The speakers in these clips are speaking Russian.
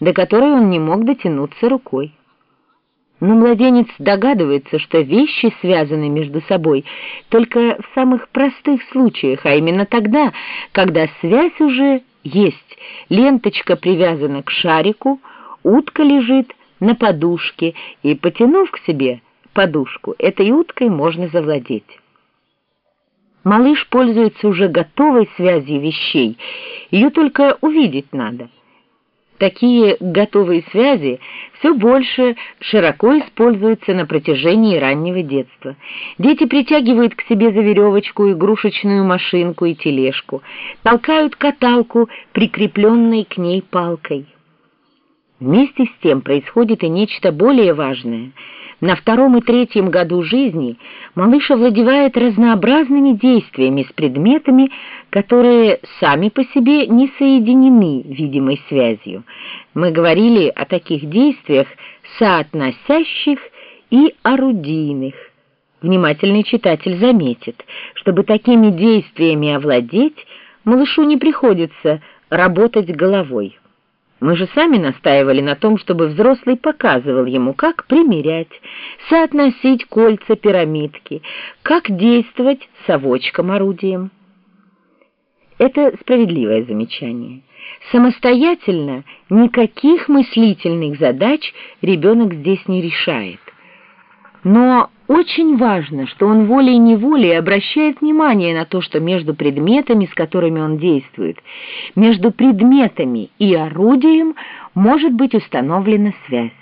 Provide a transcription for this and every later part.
до которой он не мог дотянуться рукой. Но младенец догадывается, что вещи связаны между собой только в самых простых случаях, а именно тогда, когда связь уже есть. Ленточка привязана к шарику, утка лежит на подушке, и, потянув к себе подушку, этой уткой можно завладеть. Малыш пользуется уже готовой связью вещей, ее только увидеть надо. Такие готовые связи все больше широко используются на протяжении раннего детства. Дети притягивают к себе за веревочку игрушечную машинку и тележку, толкают каталку, прикрепленной к ней палкой. Вместе с тем происходит и нечто более важное — на втором и третьем году жизни малыш овладевает разнообразными действиями с предметами, которые сами по себе не соединены видимой связью. Мы говорили о таких действиях соотносящих и орудийных. Внимательный читатель заметит, чтобы такими действиями овладеть, малышу не приходится работать головой. Мы же сами настаивали на том, чтобы взрослый показывал ему, как примерять, соотносить кольца пирамидки, как действовать совочком-орудием. Это справедливое замечание. Самостоятельно никаких мыслительных задач ребенок здесь не решает. Но очень важно, что он волей-неволей обращает внимание на то, что между предметами, с которыми он действует, между предметами и орудием может быть установлена связь.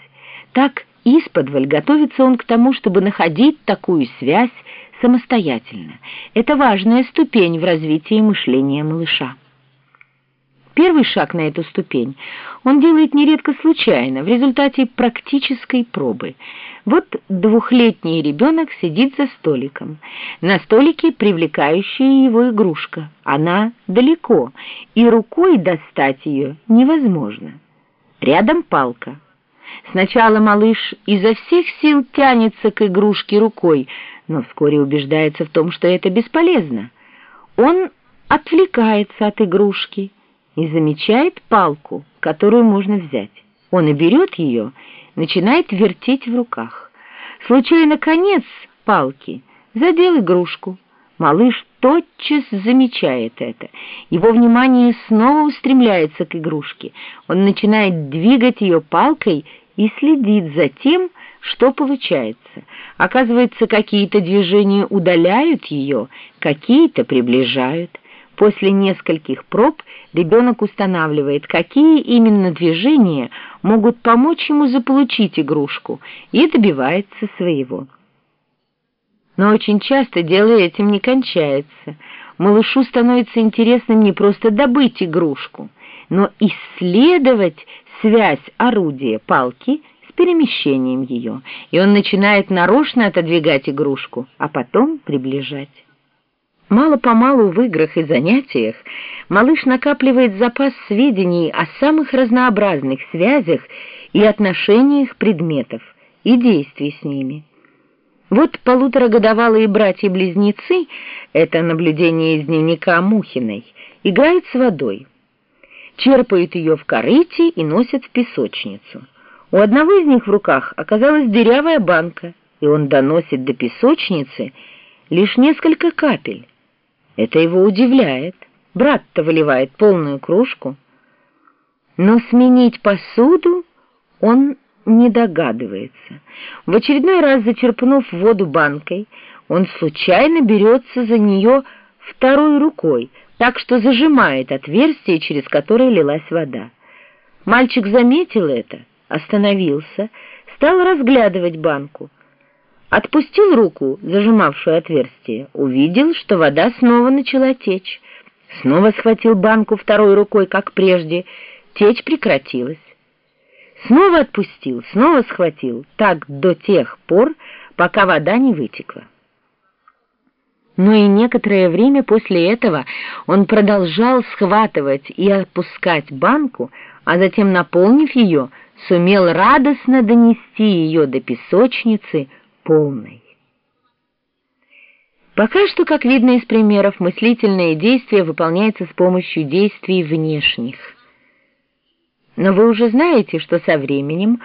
Так, исподволь готовится он к тому, чтобы находить такую связь самостоятельно. Это важная ступень в развитии мышления малыша. Первый шаг на эту ступень он делает нередко случайно, в результате практической пробы. Вот двухлетний ребенок сидит за столиком. На столике привлекающая его игрушка. Она далеко, и рукой достать ее невозможно. Рядом палка. Сначала малыш изо всех сил тянется к игрушке рукой, но вскоре убеждается в том, что это бесполезно. Он отвлекается от игрушки и замечает палку, которую можно взять. Он и берет ее, начинает вертеть в руках. Случайно конец палки задел игрушку. Малыш тотчас замечает это. Его внимание снова устремляется к игрушке. Он начинает двигать ее палкой и следит за тем, что получается. Оказывается, какие-то движения удаляют ее, какие-то приближают. После нескольких проб ребенок устанавливает, какие именно движения могут помочь ему заполучить игрушку, и добивается своего. Но очень часто дело этим не кончается. Малышу становится интересным не просто добыть игрушку, но исследовать связь орудия палки с перемещением ее, и он начинает нарочно отодвигать игрушку, а потом приближать. Мало-помалу в играх и занятиях малыш накапливает запас сведений о самых разнообразных связях и отношениях предметов и действий с ними. Вот полуторагодовалые братья-близнецы, это наблюдение из дневника Мухиной, играют с водой. Черпают ее в корыте и носят в песочницу. У одного из них в руках оказалась дырявая банка, и он доносит до песочницы лишь несколько капель. Это его удивляет. Брат-то выливает полную кружку. Но сменить посуду он не догадывается. В очередной раз зачерпнув воду банкой, он случайно берется за нее второй рукой, так что зажимает отверстие, через которое лилась вода. Мальчик заметил это, остановился, стал разглядывать банку. Отпустил руку, зажимавшую отверстие, увидел, что вода снова начала течь. Снова схватил банку второй рукой, как прежде. Течь прекратилась. Снова отпустил, снова схватил, так до тех пор, пока вода не вытекла. Но и некоторое время после этого он продолжал схватывать и отпускать банку, а затем, наполнив ее, сумел радостно донести ее до песочницы, полной. Пока что, как видно из примеров, мыслительное действие выполняется с помощью действий внешних. Но вы уже знаете, что со временем